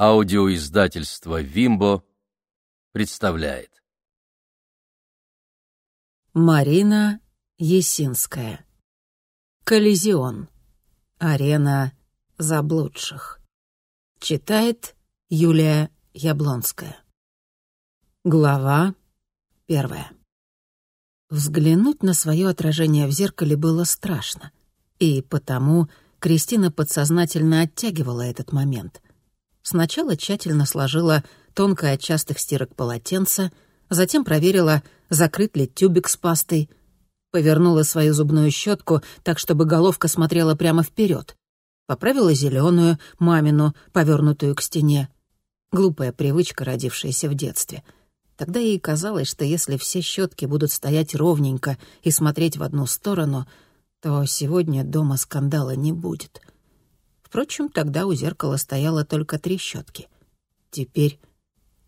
Аудиоиздательство «Вимбо» представляет. Марина Есинская. Коллизион. Арена заблудших. Читает Юлия Яблонская. Глава первая. Взглянуть на свое отражение в зеркале было страшно, и потому Кристина подсознательно оттягивала этот момент — Сначала тщательно сложила тонкое от частых стирок полотенце, затем проверила, закрыт ли тюбик с пастой, повернула свою зубную щетку так, чтобы головка смотрела прямо вперед, поправила зеленую, мамину, повернутую к стене. Глупая привычка, родившаяся в детстве. Тогда ей казалось, что если все щетки будут стоять ровненько и смотреть в одну сторону, то сегодня дома скандала не будет — Впрочем, тогда у зеркала стояло только три щетки. Теперь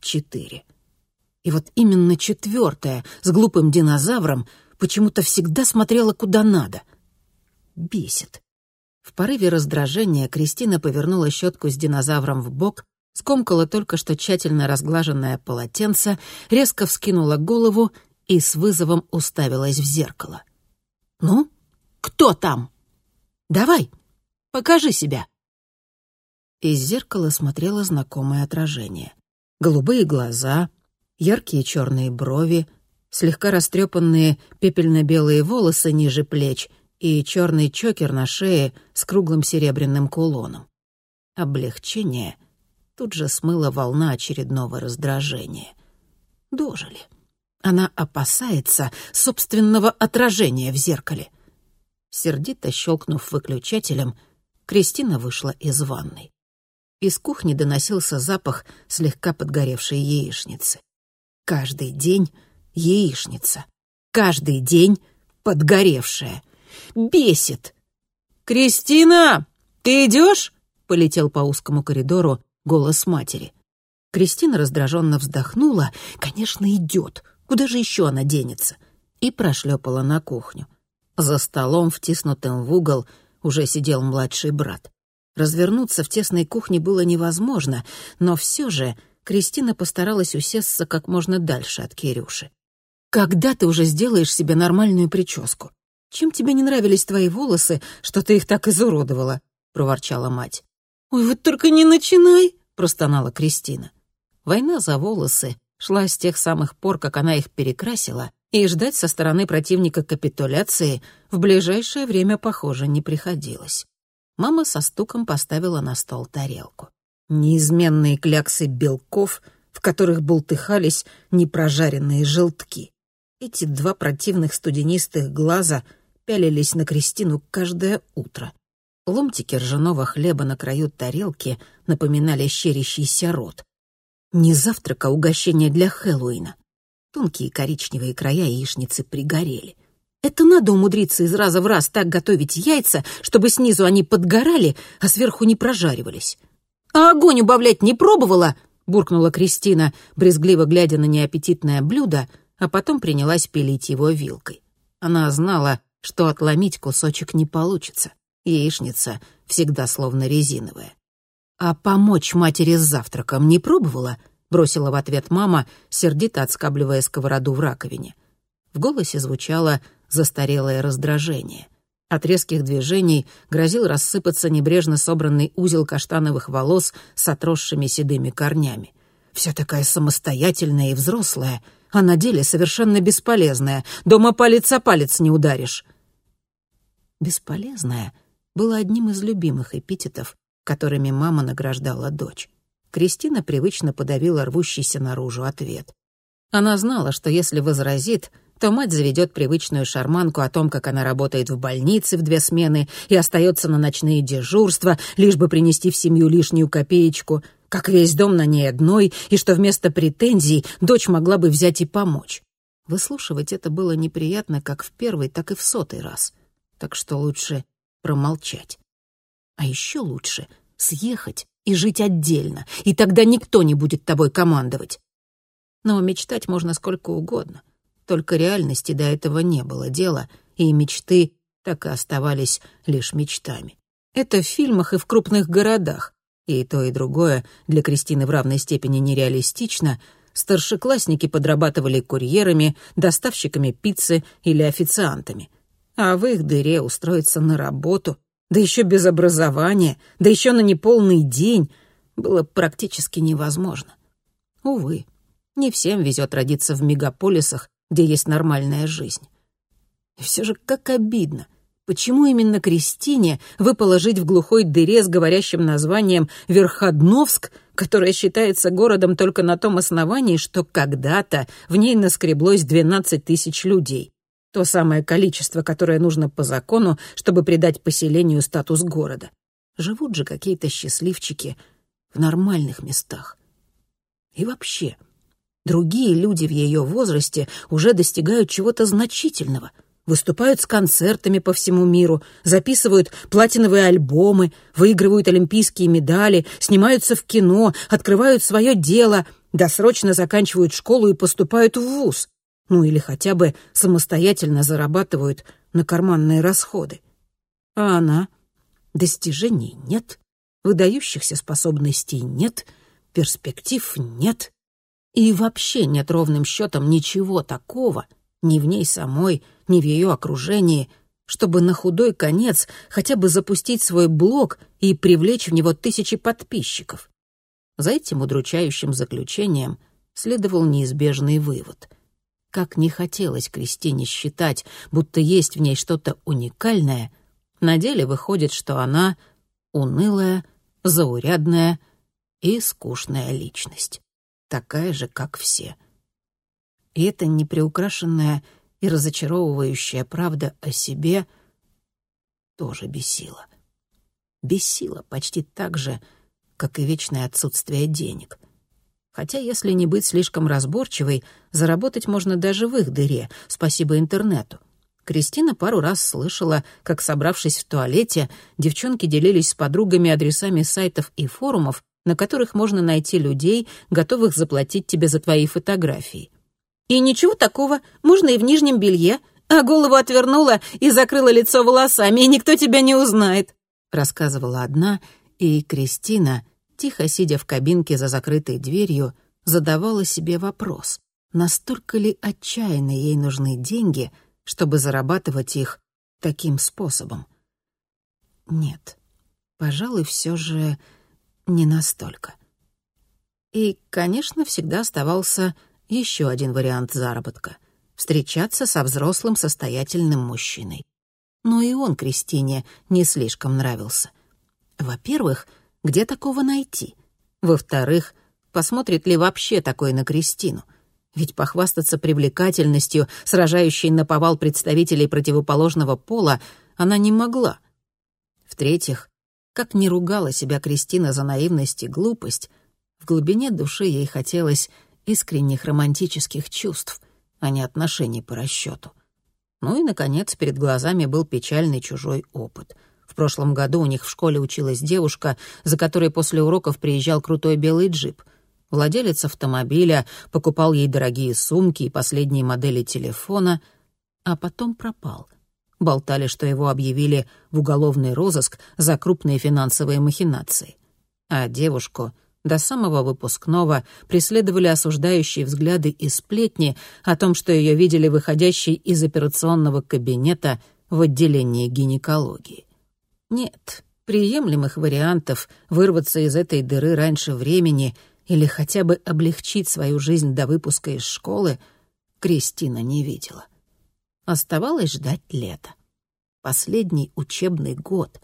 четыре. И вот именно четвертая с глупым динозавром почему-то всегда смотрела куда надо. Бесит. В порыве раздражения Кристина повернула щетку с динозавром в бок, скомкала только что тщательно разглаженное полотенце, резко вскинула голову и с вызовом уставилась в зеркало. «Ну, кто там? Давай, покажи себя!» Из зеркала смотрело знакомое отражение. Голубые глаза, яркие черные брови, слегка растрепанные пепельно-белые волосы ниже плеч и черный чокер на шее с круглым серебряным кулоном. Облегчение тут же смыла волна очередного раздражения. Дожили. Она опасается собственного отражения в зеркале. Сердито щелкнув выключателем, Кристина вышла из ванной. Из кухни доносился запах слегка подгоревшей яичницы. Каждый день яичница. Каждый день подгоревшая. Бесит. «Кристина, ты идешь?» — полетел по узкому коридору голос матери. Кристина раздраженно вздохнула. «Конечно, идет. Куда же еще она денется?» И прошлепала на кухню. За столом, втиснутым в угол, уже сидел младший брат. Развернуться в тесной кухне было невозможно, но все же Кристина постаралась усесться как можно дальше от Кирюши. «Когда ты уже сделаешь себе нормальную прическу? Чем тебе не нравились твои волосы, что ты их так изуродовала?» — проворчала мать. «Ой, вот только не начинай!» — простонала Кристина. Война за волосы шла с тех самых пор, как она их перекрасила, и ждать со стороны противника капитуляции в ближайшее время, похоже, не приходилось. Мама со стуком поставила на стол тарелку. Неизменные кляксы белков, в которых бултыхались непрожаренные желтки. Эти два противных студенистых глаза пялились на Кристину каждое утро. Ломтики ржаного хлеба на краю тарелки напоминали щерящийся рот. Не завтрака, угощение для Хэллоуина. Тонкие коричневые края яичницы пригорели. Это надо умудриться из раза в раз так готовить яйца, чтобы снизу они подгорали, а сверху не прожаривались. «А огонь убавлять не пробовала?» — буркнула Кристина, брезгливо глядя на неаппетитное блюдо, а потом принялась пилить его вилкой. Она знала, что отломить кусочек не получится. Яичница всегда словно резиновая. «А помочь матери с завтраком не пробовала?» — бросила в ответ мама, сердито отскабливая сковороду в раковине. В голосе звучало застарелое раздражение. От резких движений грозил рассыпаться небрежно собранный узел каштановых волос с отросшими седыми корнями. Вся такая самостоятельная и взрослая, а на деле совершенно бесполезная. Дома палец о палец не ударишь. «Бесполезная» было одним из любимых эпитетов, которыми мама награждала дочь. Кристина привычно подавила рвущийся наружу ответ. Она знала, что если возразит, то мать заведет привычную шарманку о том, как она работает в больнице в две смены и остается на ночные дежурства, лишь бы принести в семью лишнюю копеечку, как весь дом на ней одной, и что вместо претензий дочь могла бы взять и помочь. Выслушивать это было неприятно как в первый, так и в сотый раз. Так что лучше промолчать. А еще лучше съехать и жить отдельно, и тогда никто не будет тобой командовать. Но мечтать можно сколько угодно. Только реальности до этого не было дела, и мечты так и оставались лишь мечтами. Это в фильмах и в крупных городах. и то, и другое для Кристины в равной степени нереалистично, старшеклассники подрабатывали курьерами, доставщиками пиццы или официантами. А в их дыре устроиться на работу, да еще без образования, да еще на неполный день, было практически невозможно. Увы, не всем везет родиться в мегаполисах, где есть нормальная жизнь. И все же как обидно. Почему именно Кристине выпало жить в глухой дыре с говорящим названием Верходновск, которая считается городом только на том основании, что когда-то в ней наскреблось 12 тысяч людей. То самое количество, которое нужно по закону, чтобы придать поселению статус города. Живут же какие-то счастливчики в нормальных местах. И вообще, другие люди в ее возрасте уже достигают чего-то значительного — выступают с концертами по всему миру, записывают платиновые альбомы, выигрывают олимпийские медали, снимаются в кино, открывают свое дело, досрочно заканчивают школу и поступают в вуз. Ну или хотя бы самостоятельно зарабатывают на карманные расходы. А она? Достижений нет, выдающихся способностей нет, перспектив нет. И вообще нет ровным счетом ничего такого — ни в ней самой, ни в ее окружении, чтобы на худой конец хотя бы запустить свой блог и привлечь в него тысячи подписчиков. За этим удручающим заключением следовал неизбежный вывод. Как не хотелось Кристине считать, будто есть в ней что-то уникальное, на деле выходит, что она унылая, заурядная и скучная личность, такая же, как все — и эта неприукрашенная и разочаровывающая правда о себе тоже бесила. Бесила почти так же, как и вечное отсутствие денег. Хотя, если не быть слишком разборчивой, заработать можно даже в их дыре, спасибо интернету. Кристина пару раз слышала, как, собравшись в туалете, девчонки делились с подругами адресами сайтов и форумов, на которых можно найти людей, готовых заплатить тебе за твои фотографии. И ничего такого, можно и в нижнем белье, а голову отвернула и закрыла лицо волосами, и никто тебя не узнает», — рассказывала одна, и Кристина, тихо сидя в кабинке за закрытой дверью, задавала себе вопрос, настолько ли отчаянно ей нужны деньги, чтобы зарабатывать их таким способом. Нет, пожалуй, все же не настолько. И, конечно, всегда оставался еще один вариант заработка — встречаться со взрослым состоятельным мужчиной. Но и он Кристине не слишком нравился. Во-первых, где такого найти? Во-вторых, посмотрит ли вообще такой на Кристину? Ведь похвастаться привлекательностью, сражающей на повал представителей противоположного пола, она не могла. В-третьих, как не ругала себя Кристина за наивность и глупость, в глубине души ей хотелось искренних романтических чувств, а не отношений по расчету. Ну и, наконец, перед глазами был печальный чужой опыт. В прошлом году у них в школе училась девушка, за которой после уроков приезжал крутой белый джип. Владелец автомобиля покупал ей дорогие сумки и последние модели телефона, а потом пропал. Болтали, что его объявили в уголовный розыск за крупные финансовые махинации. А девушку до самого выпускного преследовали осуждающие взгляды и сплетни о том, что ее видели выходящей из операционного кабинета в отделении гинекологии. Нет, приемлемых вариантов вырваться из этой дыры раньше времени или хотя бы облегчить свою жизнь до выпуска из школы Кристина не видела. Оставалось ждать лета. Последний учебный год.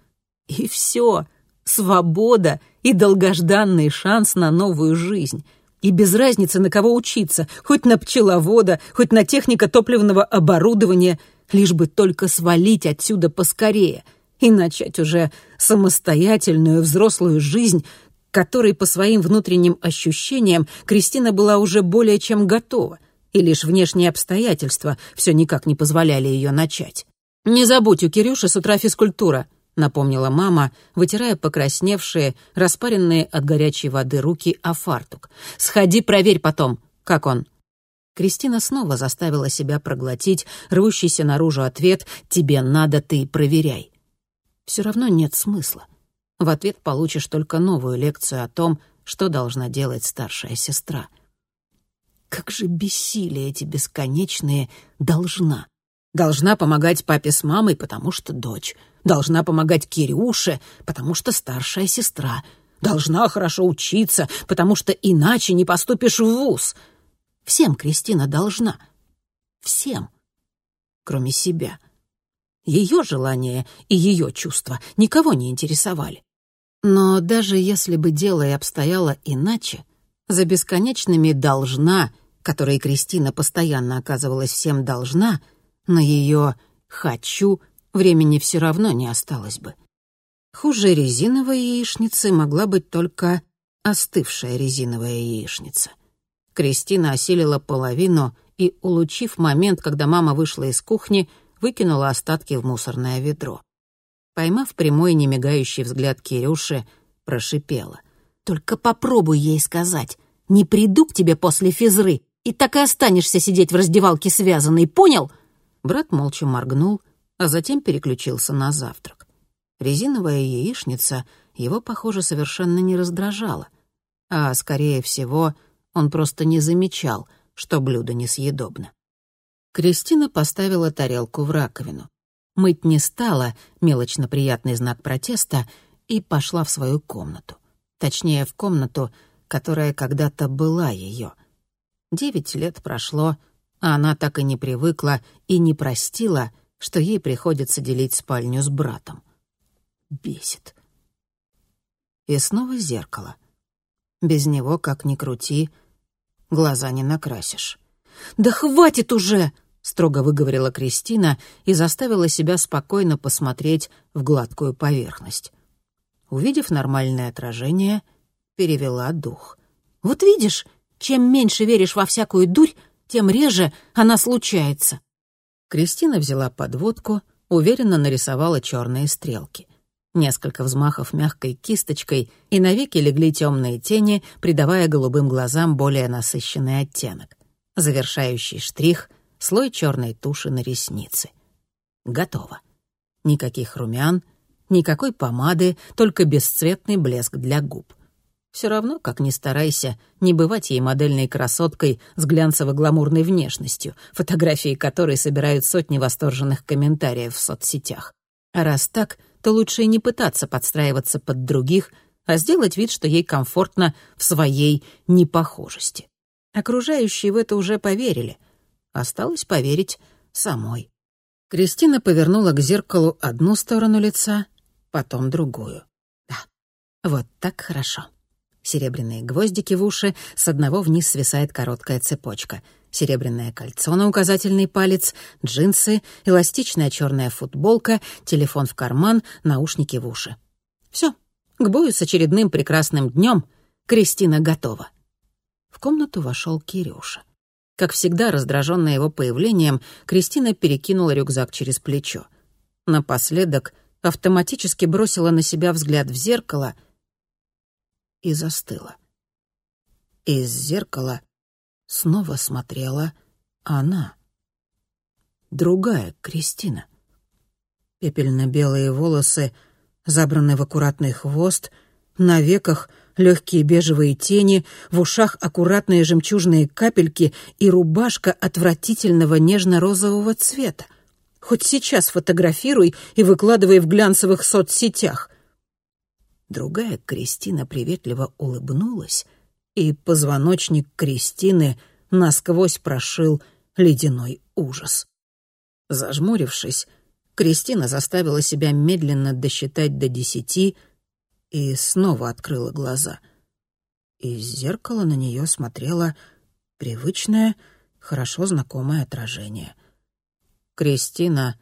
И все — свобода и долгожданный шанс на новую жизнь. И без разницы, на кого учиться, хоть на пчеловода, хоть на техника топливного оборудования, лишь бы только свалить отсюда поскорее и начать уже самостоятельную взрослую жизнь, которой по своим внутренним ощущениям Кристина была уже более чем готова, и лишь внешние обстоятельства все никак не позволяли ее начать. «Не забудь, у Кирюши с утра физкультура», — напомнила мама, вытирая покрасневшие, распаренные от горячей воды руки о фартук. «Сходи, проверь потом, как он». Кристина снова заставила себя проглотить рвущийся наружу ответ «Тебе надо, ты проверяй». Все равно нет смысла. В ответ получишь только новую лекцию о том, что должна делать старшая сестра. Как же бессили эти бесконечные «должна». Должна помогать папе с мамой, потому что дочь. Должна помогать Кирюше, потому что старшая сестра. Должна хорошо учиться, потому что иначе не поступишь в вуз. Всем Кристина должна. Всем. Кроме себя. Ее желания и ее чувства никого не интересовали. Но даже если бы дело и обстояло иначе, за бесконечными «должна», которые Кристина постоянно оказывалась всем «должна», на ее «хочу» времени все равно не осталось бы. Хуже резиновой яичницы могла быть только остывшая резиновая яичница. Кристина осилила половину и, улучив момент, когда мама вышла из кухни, выкинула остатки в мусорное ведро. Поймав прямой немигающий взгляд Кирюши, прошипела. «Только попробуй ей сказать. Не приду к тебе после физры, и так и останешься сидеть в раздевалке связанный, понял?» Брат молча моргнул, а затем переключился на завтрак. Резиновая яичница его, похоже, совершенно не раздражала, а, скорее всего, он просто не замечал, что блюдо несъедобно. Кристина поставила тарелку в раковину. Мыть не стала, мелочно приятный знак протеста, и пошла в свою комнату. Точнее, в комнату, которая когда-то была ее. Девять лет прошло, а она так и не привыкла и не простила, что ей приходится делить спальню с братом. Бесит. И снова зеркало. Без него, как ни крути, глаза не накрасишь. «Да хватит уже!» — строго выговорила Кристина и заставила себя спокойно посмотреть в гладкую поверхность. Увидев нормальное отражение, перевела дух. «Вот видишь, чем меньше веришь во всякую дурь, тем реже она случается. Кристина взяла подводку, уверенно нарисовала черные стрелки. Несколько взмахов мягкой кисточкой, и навеки легли темные тени, придавая голубым глазам более насыщенный оттенок. Завершающий штрих — слой черной туши на ресницы. Готово. Никаких румян, никакой помады, только бесцветный блеск для губ. Все равно, как ни старайся, не бывать ей модельной красоткой с глянцево-гламурной внешностью, фотографии которой собирают сотни восторженных комментариев в соцсетях. А раз так, то лучше и не пытаться подстраиваться под других, а сделать вид, что ей комфортно в своей непохожести. Окружающие в это уже поверили. Осталось поверить самой. Кристина повернула к зеркалу одну сторону лица, потом другую. Да, вот так хорошо. Серебряные гвоздики в уши, с одного вниз свисает короткая цепочка. Серебряное кольцо на указательный палец, джинсы, эластичная черная футболка, телефон в карман, наушники в уши. Все, к бою с очередным прекрасным днем Кристина готова. В комнату вошел Кирюша. Как всегда, раздраженная его появлением, Кристина перекинула рюкзак через плечо. Напоследок автоматически бросила на себя взгляд в зеркало — и застыла. Из зеркала снова смотрела она. Другая Кристина. Пепельно-белые волосы, забраны в аккуратный хвост, на веках легкие бежевые тени, в ушах аккуратные жемчужные капельки и рубашка отвратительного нежно-розового цвета. Хоть сейчас фотографируй и выкладывай в глянцевых соцсетях. Другая Кристина приветливо улыбнулась, и позвоночник Кристины насквозь прошил ледяной ужас. Зажмурившись, Кристина заставила себя медленно досчитать до десяти и снова открыла глаза. Из зеркала на нее смотрело привычное, хорошо знакомое отражение. Кристина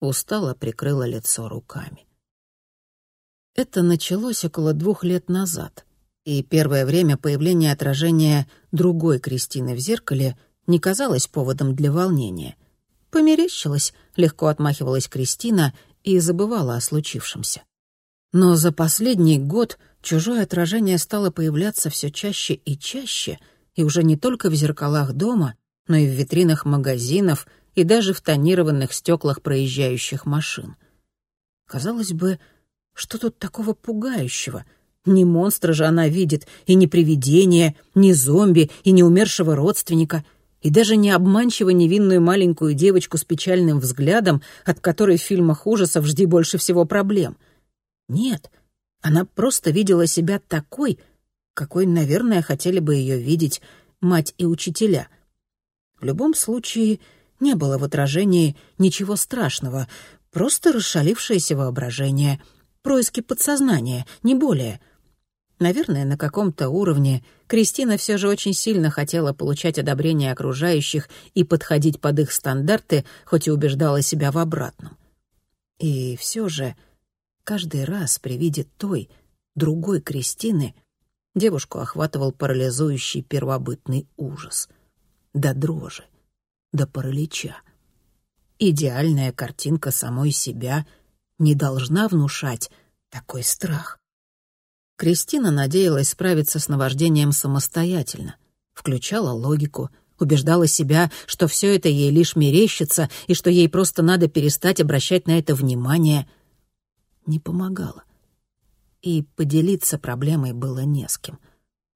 устало прикрыла лицо руками. Это началось около двух лет назад, и первое время появление отражения другой Кристины в зеркале не казалось поводом для волнения. Померещилась, легко отмахивалась Кристина и забывала о случившемся. Но за последний год чужое отражение стало появляться все чаще и чаще, и уже не только в зеркалах дома, но и в витринах магазинов и даже в тонированных стеклах проезжающих машин. Казалось бы, Что тут такого пугающего? Не монстра же она видит, и не привидение, не зомби, и не умершего родственника, и даже не обманчиво невинную маленькую девочку с печальным взглядом, от которой в фильмах ужасов жди больше всего проблем. Нет, она просто видела себя такой, какой, наверное, хотели бы ее видеть мать и учителя. В любом случае, не было в отражении ничего страшного, просто расшалившееся воображение, происки подсознания, не более — Наверное, на каком-то уровне Кристина все же очень сильно хотела получать одобрение окружающих и подходить под их стандарты, хоть и убеждала себя в обратном. И все же каждый раз при виде той, другой Кристины, девушку охватывал парализующий первобытный ужас. До дрожи, до паралича. Идеальная картинка самой себя не должна внушать такой страх. Кристина надеялась справиться с наваждением самостоятельно. Включала логику, убеждала себя, что все это ей лишь мерещится и что ей просто надо перестать обращать на это внимание. Не помогало. И поделиться проблемой было не с кем.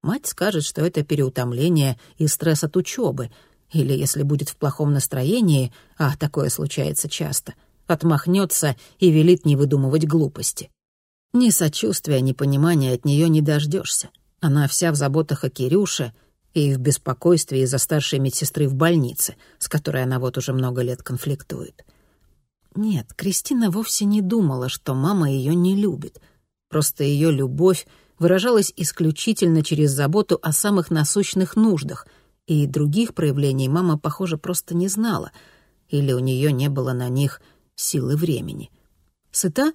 Мать скажет, что это переутомление и стресс от учебы, или, если будет в плохом настроении, а такое случается часто, отмахнется и велит не выдумывать глупости. Ни сочувствия, ни понимания от нее не дождешься. Она вся в заботах о Кирюше и в беспокойстве из-за старшей медсестры в больнице, с которой она вот уже много лет конфликтует. Нет, Кристина вовсе не думала, что мама ее не любит. Просто ее любовь выражалась исключительно через заботу о самых насущных нуждах, и других проявлений мама, похоже, просто не знала, или у нее не было на них силы времени. Сыта?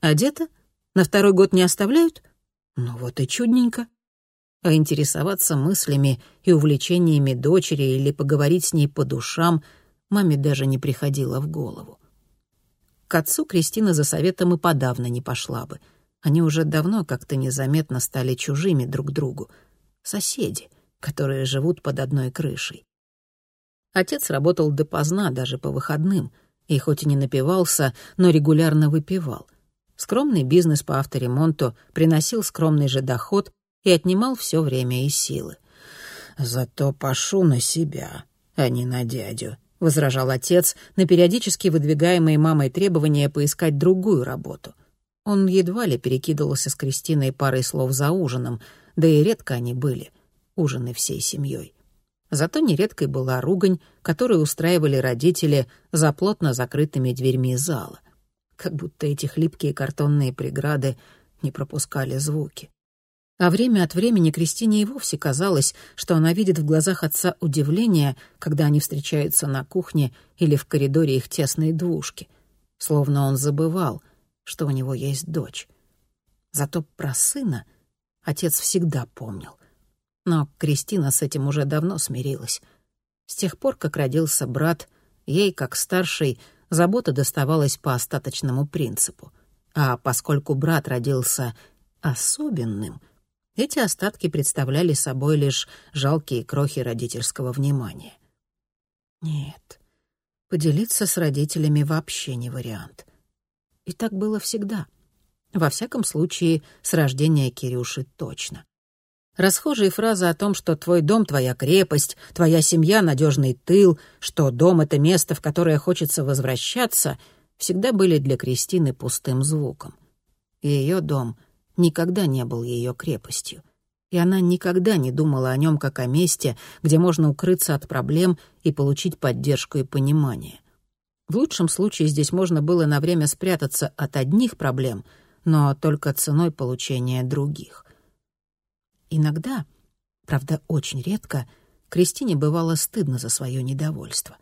Одета? — на второй год не оставляют? Ну вот и чудненько. А интересоваться мыслями и увлечениями дочери или поговорить с ней по душам маме даже не приходило в голову. К отцу Кристина за советом и подавно не пошла бы. Они уже давно как-то незаметно стали чужими друг другу. Соседи, которые живут под одной крышей. Отец работал допоздна, даже по выходным, и хоть и не напивался, но регулярно выпивал. Скромный бизнес по авторемонту приносил скромный же доход и отнимал все время и силы. «Зато пошу на себя, а не на дядю», — возражал отец на периодически выдвигаемые мамой требования поискать другую работу. Он едва ли перекидывался с Кристиной парой слов за ужином, да и редко они были, ужины всей семьей. Зато нередкой была ругань, которую устраивали родители за плотно закрытыми дверьми зала — как будто эти хлипкие картонные преграды не пропускали звуки. А время от времени Кристине и вовсе казалось, что она видит в глазах отца удивление, когда они встречаются на кухне или в коридоре их тесной двушки. Словно он забывал, что у него есть дочь. Зато про сына отец всегда помнил. Но Кристина с этим уже давно смирилась. С тех пор, как родился брат, ей, как старшей, забота доставалась по остаточному принципу. А поскольку брат родился особенным, эти остатки представляли собой лишь жалкие крохи родительского внимания. Нет, поделиться с родителями вообще не вариант. И так было всегда. Во всяком случае, с рождения Кирюши точно. Расхожие фразы о том, что твой дом — твоя крепость, твоя семья — надежный тыл, что дом — это место, в которое хочется возвращаться, всегда были для Кристины пустым звуком. Ее дом никогда не был ее крепостью, и она никогда не думала о нем как о месте, где можно укрыться от проблем и получить поддержку и понимание. В лучшем случае здесь можно было на время спрятаться от одних проблем, но только ценой получения других — Иногда, правда, очень редко, Кристине бывало стыдно за свое недовольство.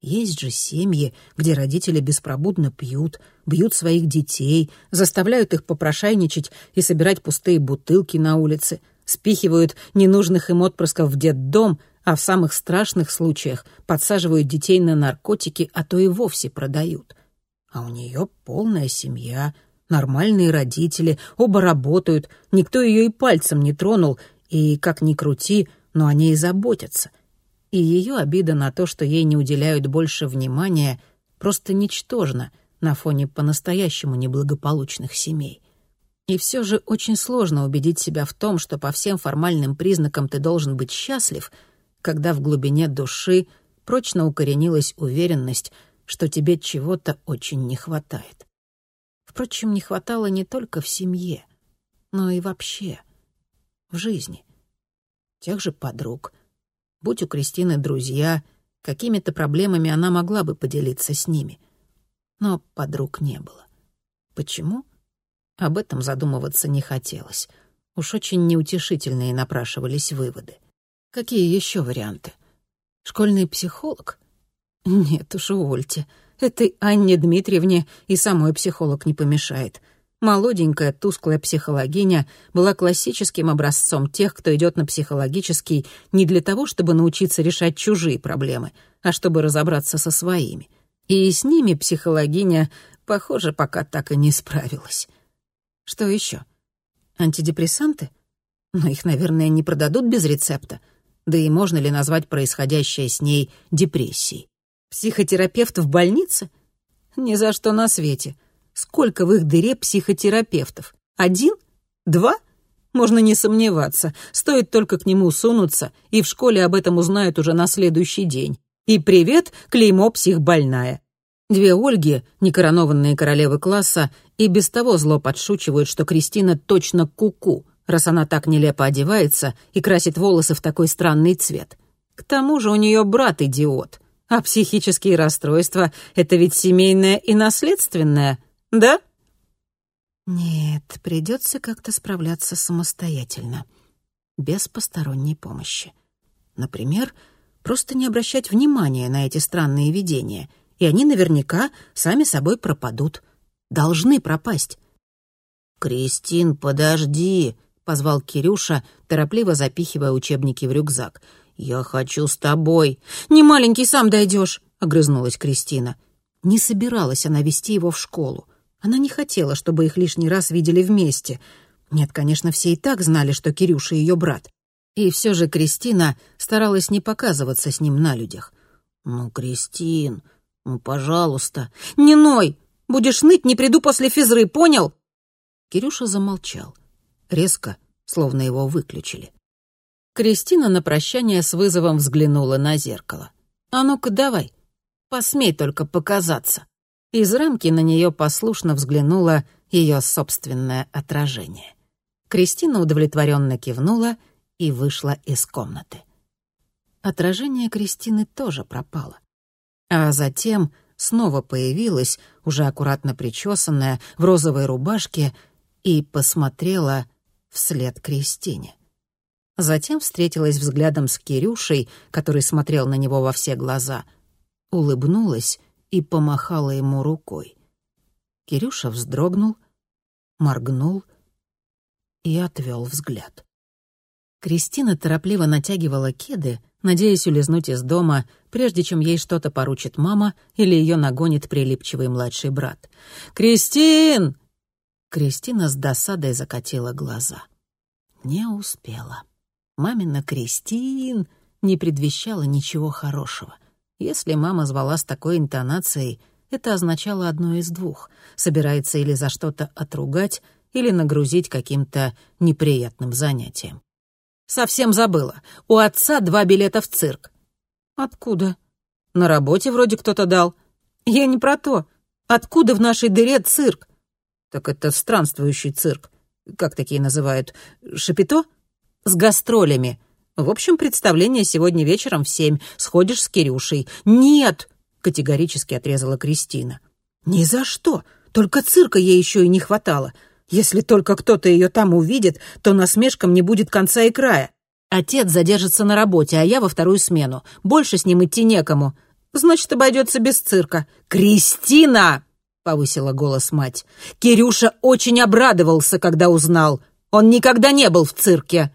Есть же семьи, где родители беспробудно пьют, бьют своих детей, заставляют их попрошайничать и собирать пустые бутылки на улице, спихивают ненужных им отпрысков в детдом, а в самых страшных случаях подсаживают детей на наркотики, а то и вовсе продают. А у нее полная семья — Нормальные родители, оба работают, никто ее и пальцем не тронул, и, как ни крути, но о ней заботятся. И ее обида на то, что ей не уделяют больше внимания, просто ничтожна на фоне по-настоящему неблагополучных семей. И все же очень сложно убедить себя в том, что по всем формальным признакам ты должен быть счастлив, когда в глубине души прочно укоренилась уверенность, что тебе чего-то очень не хватает. Впрочем, не хватало не только в семье, но и вообще в жизни. Тех же подруг. Будь у Кристины друзья, какими-то проблемами она могла бы поделиться с ними. Но подруг не было. Почему? Об этом задумываться не хотелось. Уж очень неутешительные напрашивались выводы. Какие еще варианты? Школьный психолог? Нет уж, увольте. Этой Анне Дмитриевне и самой психолог не помешает. Молоденькая, тусклая психологиня была классическим образцом тех, кто идет на психологический не для того, чтобы научиться решать чужие проблемы, а чтобы разобраться со своими. И с ними психологиня, похоже, пока так и не справилась. Что еще? Антидепрессанты? Но их, наверное, не продадут без рецепта. Да и можно ли назвать происходящее с ней депрессией? Психотерапевт в больнице? Ни за что на свете. Сколько в их дыре психотерапевтов? Один? Два? Можно не сомневаться. Стоит только к нему сунуться, и в школе об этом узнают уже на следующий день. И привет, клеймо психбольная. Две Ольги, некоронованные королевы класса, и без того зло подшучивают, что Кристина точно куку, -ку, раз она так нелепо одевается и красит волосы в такой странный цвет. К тому же у нее брат идиот. А психические расстройства — это ведь семейное и наследственное, да? Нет, придется как-то справляться самостоятельно, без посторонней помощи. Например, просто не обращать внимания на эти странные видения — и они наверняка сами собой пропадут. Должны пропасть. «Кристин, подожди!» — позвал Кирюша, торопливо запихивая учебники в рюкзак. «Я хочу с тобой». «Не маленький, сам дойдешь», — огрызнулась Кристина. Не собиралась она вести его в школу. Она не хотела, чтобы их лишний раз видели вместе. Нет, конечно, все и так знали, что Кирюша ее брат. И все же Кристина старалась не показываться с ним на людях. «Ну, Кристин, «Ну, пожалуйста». «Не ной! Будешь ныть, не приду после физры, понял?» Кирюша замолчал. Резко, словно его выключили. Кристина на прощание с вызовом взглянула на зеркало. «А ну-ка, давай, посмей только показаться». Из рамки на нее послушно взглянуло ее собственное отражение. Кристина удовлетворенно кивнула и вышла из комнаты. Отражение Кристины тоже пропало. А затем снова появилась, уже аккуратно причесанная, в розовой рубашке, и посмотрела вслед Кристине. Затем встретилась взглядом с Кирюшей, который смотрел на него во все глаза, улыбнулась и помахала ему рукой. Кирюша вздрогнул, моргнул и отвел взгляд. Кристина торопливо натягивала кеды, надеясь улизнуть из дома, прежде чем ей что-то поручит мама или ее нагонит прилипчивый младший брат. «Кристин!» Кристина с досадой закатила глаза. Не успела. Мамина «Кристин» не предвещала ничего хорошего. Если мама звала с такой интонацией, это означало одно из двух — собирается или за что-то отругать, или нагрузить каким-то неприятным занятием. Совсем забыла. У отца два билета в цирк. Откуда? На работе вроде кто-то дал. Я не про то. Откуда в нашей дыре цирк? Так это странствующий цирк. Как такие называют? Шапито? С гастролями. В общем, представление сегодня вечером в семь. Сходишь с Кирюшей. Нет! Категорически отрезала Кристина. Ни за что. Только цирка ей еще и не хватало. Если только кто-то ее там увидит, то насмешкам не будет конца и края. Отец задержится на работе, а я во вторую смену. Больше с ним идти некому. Значит, обойдется без цирка. «Кристина!» — повысила голос мать. «Кирюша очень обрадовался, когда узнал. Он никогда не был в цирке».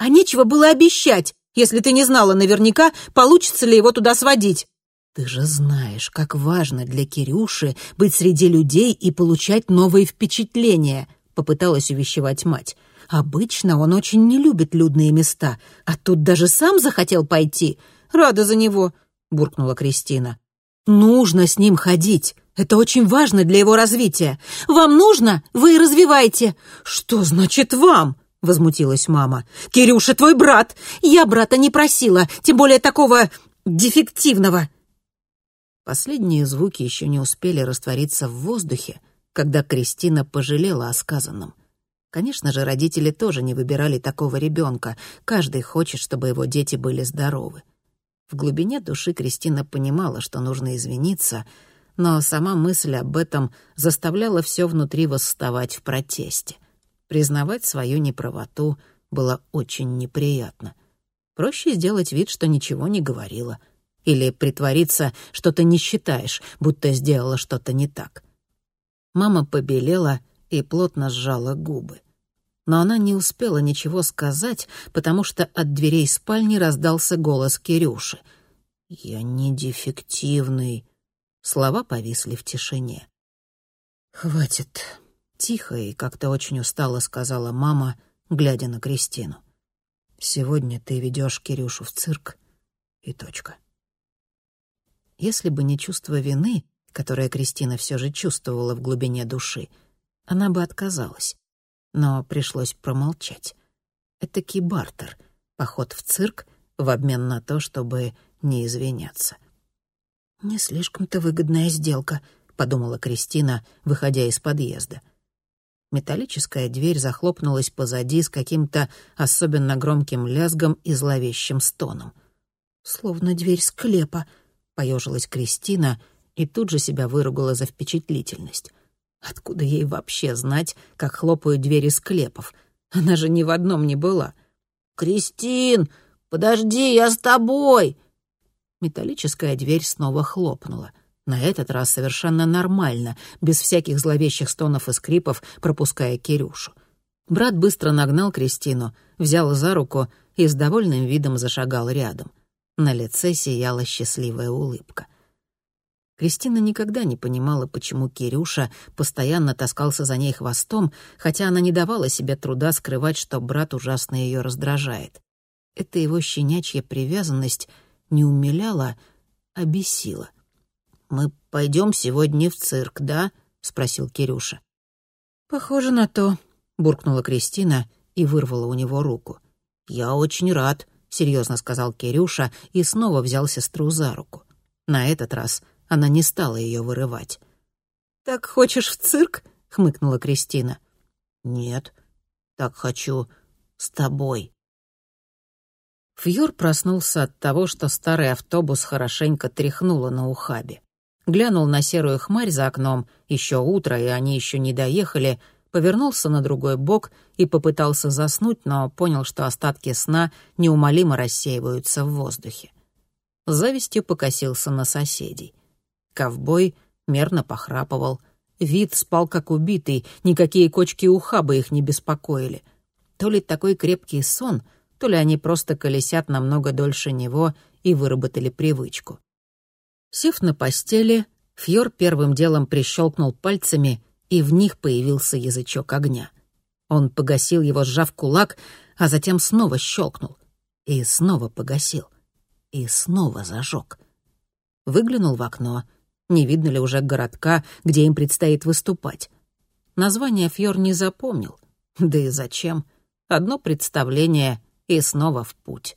«А нечего было обещать, если ты не знала наверняка, получится ли его туда сводить. Ты же знаешь, как важно для Кирюши быть среди людей и получать новые впечатления, попыталась увещевать мать. Обычно он очень не любит людные места, а тут даже сам захотел пойти. Рада за него, буркнула Кристина. Нужно с ним ходить. Это очень важно для его развития. Вам нужно, вы и развиваете. Что значит вам? Возмутилась мама. Кирюша твой брат. Я брата не просила, тем более такого дефективного. Последние звуки еще не успели раствориться в воздухе, когда Кристина пожалела о сказанном. Конечно же, родители тоже не выбирали такого ребенка. Каждый хочет, чтобы его дети были здоровы. В глубине души Кристина понимала, что нужно извиниться, но сама мысль об этом заставляла все внутри восставать в протесте. Признавать свою неправоту было очень неприятно. Проще сделать вид, что ничего не говорила. Или притвориться, что ты не считаешь, будто сделала что-то не так. Мама побелела и плотно сжала губы. Но она не успела ничего сказать, потому что от дверей спальни раздался голос Кирюши. «Я не дефективный». Слова повисли в тишине. «Хватит», — тихо и как-то очень устало сказала мама, глядя на Кристину. «Сегодня ты ведешь Кирюшу в цирк, и точка». Если бы не чувство вины, которое Кристина все же чувствовала в глубине души, она бы отказалась. Но пришлось промолчать. Это кибартер, поход в цирк в обмен на то, чтобы не извиняться. «Не слишком-то выгодная сделка», — подумала Кристина, выходя из подъезда. Металлическая дверь захлопнулась позади с каким-то особенно громким лязгом и зловещим стоном. «Словно дверь склепа», — поежилась Кристина и тут же себя выругала за впечатлительность. Откуда ей вообще знать, как хлопают двери склепов? Она же ни в одном не была. «Кристин, подожди, я с тобой!» Металлическая дверь снова хлопнула. На этот раз совершенно нормально, без всяких зловещих стонов и скрипов, пропуская Кирюшу. Брат быстро нагнал Кристину, взял за руку и с довольным видом зашагал рядом. На лице сияла счастливая улыбка. Кристина никогда не понимала, почему Кирюша постоянно таскался за ней хвостом, хотя она не давала себе труда скрывать, что брат ужасно ее раздражает. Эта его щенячья привязанность не умиляла, а бесила. «Мы пойдем сегодня в цирк, да?» — спросил Кирюша. «Похоже на то», — буркнула Кристина и вырвала у него руку. «Я очень рад», — серьезно сказал Кирюша и снова взял сестру за руку. На этот раз она не стала ее вырывать. «Так хочешь в цирк?» — хмыкнула Кристина. «Нет, так хочу с тобой». Фьор проснулся от того, что старый автобус хорошенько тряхнуло на ухабе. Глянул на серую хмарь за окном, еще утро, и они еще не доехали, повернулся на другой бок и попытался заснуть, но понял, что остатки сна неумолимо рассеиваются в воздухе. Завистью покосился на соседей. Ковбой мерно похрапывал. Вид спал как убитый, никакие кочки ухаба их не беспокоили. То ли такой крепкий сон, то ли они просто колесят намного дольше него и выработали привычку. Сев на постели, Фьор первым делом прищелкнул пальцами, и в них появился язычок огня. Он погасил его, сжав кулак, а затем снова щелкнул. И снова погасил. И снова зажег. Выглянул в окно — не видно ли уже городка, где им предстоит выступать? Название Фьор не запомнил. Да и зачем? Одно представление и снова в путь.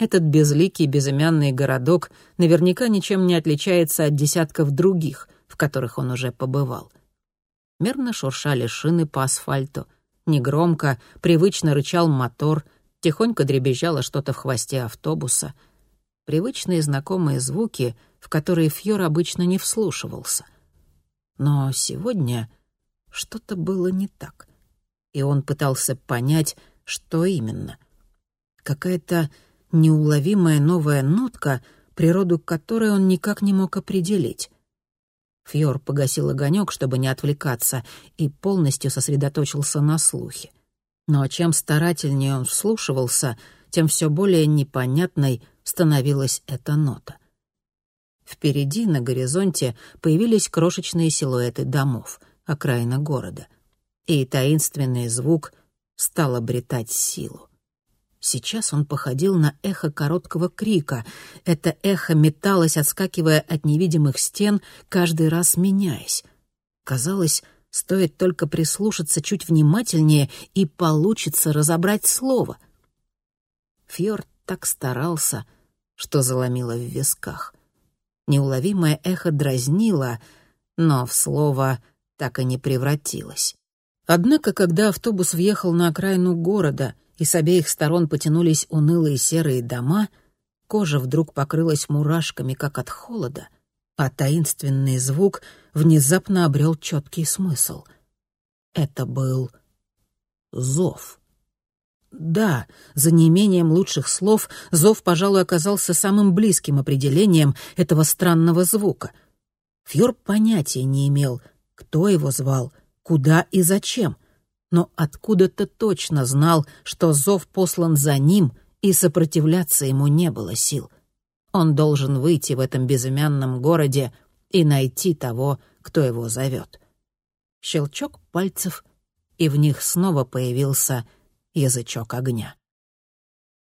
Этот безликий безымянный городок наверняка ничем не отличается от десятков других, в которых он уже побывал. Мерно шуршали шины по асфальту. Негромко, привычно рычал мотор, тихонько дребезжало что-то в хвосте автобуса. Привычные знакомые звуки — в которые Фьор обычно не вслушивался. Но сегодня что-то было не так, и он пытался понять, что именно. Какая-то неуловимая новая нотка, природу которой он никак не мог определить. Фьор погасил огонек, чтобы не отвлекаться, и полностью сосредоточился на слухе. Но чем старательнее он вслушивался, тем все более непонятной становилась эта нота. Впереди, на горизонте, появились крошечные силуэты домов, окраина города. И таинственный звук стал обретать силу. Сейчас он походил на эхо короткого крика. Это эхо металось, отскакивая от невидимых стен, каждый раз меняясь. Казалось, стоит только прислушаться чуть внимательнее, и получится разобрать слово. Фьорд так старался, что заломило в висках. Неуловимое эхо дразнило, но в слово так и не превратилось. Однако, когда автобус въехал на окраину города — и с обеих сторон потянулись унылые серые дома, кожа вдруг покрылась мурашками, как от холода, а таинственный звук внезапно обрел четкий смысл. Это был зов. Да, за неимением лучших слов зов, пожалуй, оказался самым близким определением этого странного звука. Фьор понятия не имел, кто его звал, куда и зачем — но откуда-то точно знал, что зов послан за ним, и сопротивляться ему не было сил. Он должен выйти в этом безымянном городе и найти того, кто его зовет. Щелчок пальцев, и в них снова появился язычок огня.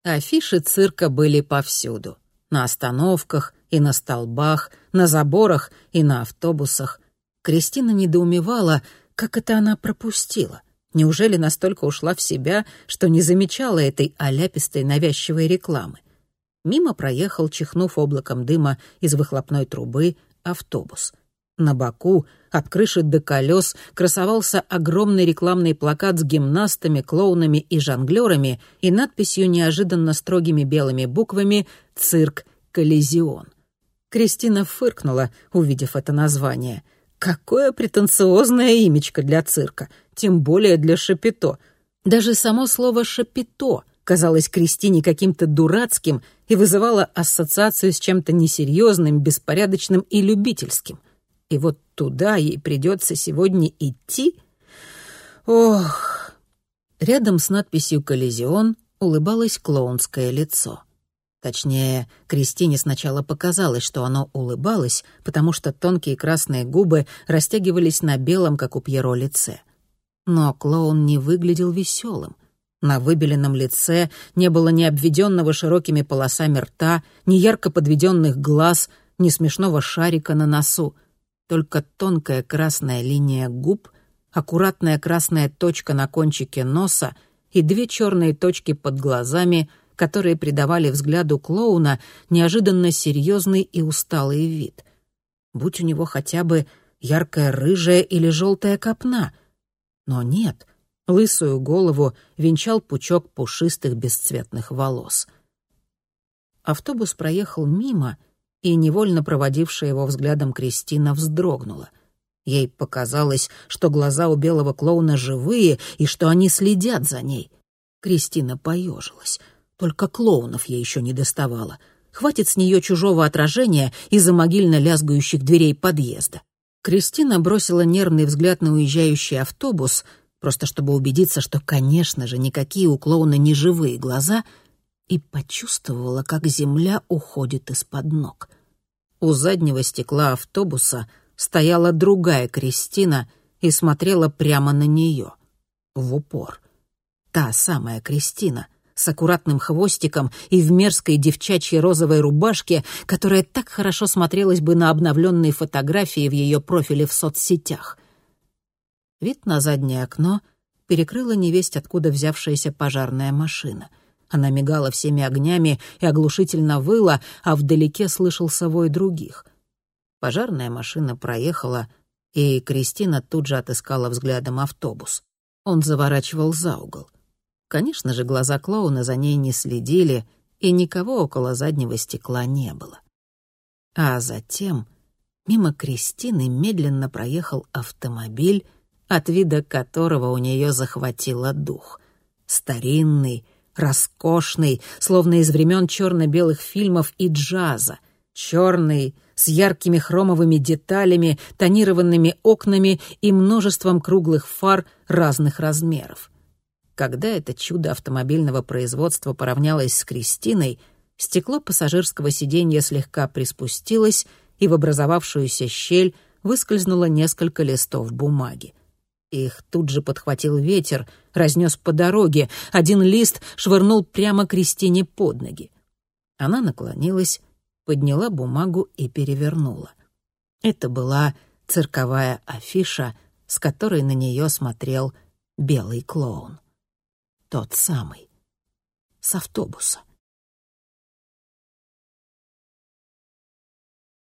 Афиши цирка были повсюду. На остановках и на столбах, на заборах и на автобусах. Кристина недоумевала, как это она пропустила. Неужели настолько ушла в себя, что не замечала этой оляпистой навязчивой рекламы? Мимо проехал, чихнув облаком дыма из выхлопной трубы, автобус. На боку, от крыши до колес, красовался огромный рекламный плакат с гимнастами, клоунами и жонглерами и надписью неожиданно строгими белыми буквами «Цирк Коллизион». Кристина фыркнула, увидев это название — Какое претенциозное имечко для цирка, тем более для шапито. Даже само слово «шапито» казалось Кристине каким-то дурацким и вызывало ассоциацию с чем-то несерьезным, беспорядочным и любительским. И вот туда ей придется сегодня идти? Ох! Рядом с надписью «Коллизион» улыбалось клоунское лицо. Точнее, Кристине сначала показалось, что оно улыбалось, потому что тонкие красные губы растягивались на белом, как у Пьеро, лице. Но клоун не выглядел веселым. На выбеленном лице не было ни обведенного широкими полосами рта, ни ярко подведенных глаз, ни смешного шарика на носу. Только тонкая красная линия губ, аккуратная красная точка на кончике носа и две черные точки под глазами — которые придавали взгляду клоуна неожиданно серьезный и усталый вид. Будь у него хотя бы яркая рыжая или желтая копна. Но нет, лысую голову венчал пучок пушистых бесцветных волос. Автобус проехал мимо, и невольно проводившая его взглядом Кристина вздрогнула. Ей показалось, что глаза у белого клоуна живые и что они следят за ней. Кристина поежилась. Только клоунов ей еще не доставало. Хватит с нее чужого отражения из-за могильно лязгающих дверей подъезда. Кристина бросила нервный взгляд на уезжающий автобус, просто чтобы убедиться, что, конечно же, никакие у клоуна не живые глаза, и почувствовала, как земля уходит из-под ног. У заднего стекла автобуса стояла другая Кристина и смотрела прямо на нее, в упор. Та самая Кристина — с аккуратным хвостиком и в мерзкой девчачьей розовой рубашке, которая так хорошо смотрелась бы на обновленной фотографии в ее профиле в соцсетях. Вид на заднее окно перекрыла невесть, откуда взявшаяся пожарная машина. Она мигала всеми огнями и оглушительно выла, а вдалеке слышался вой других. Пожарная машина проехала, и Кристина тут же отыскала взглядом автобус. Он заворачивал за угол. Конечно же, глаза клоуна за ней не следили, и никого около заднего стекла не было. А затем мимо Кристины медленно проехал автомобиль, от вида которого у нее захватило дух. Старинный, роскошный, словно из времен черно-белых фильмов и джаза. Черный, с яркими хромовыми деталями, тонированными окнами и множеством круглых фар разных размеров. Когда это чудо автомобильного производства поравнялось с Кристиной, стекло пассажирского сиденья слегка приспустилось, и в образовавшуюся щель выскользнуло несколько листов бумаги. Их тут же подхватил ветер, разнес по дороге. Один лист швырнул прямо Кристине под ноги. Она наклонилась, подняла бумагу и перевернула. Это была цирковая афиша, с которой на нее смотрел белый клоун. Тот самый. С автобуса.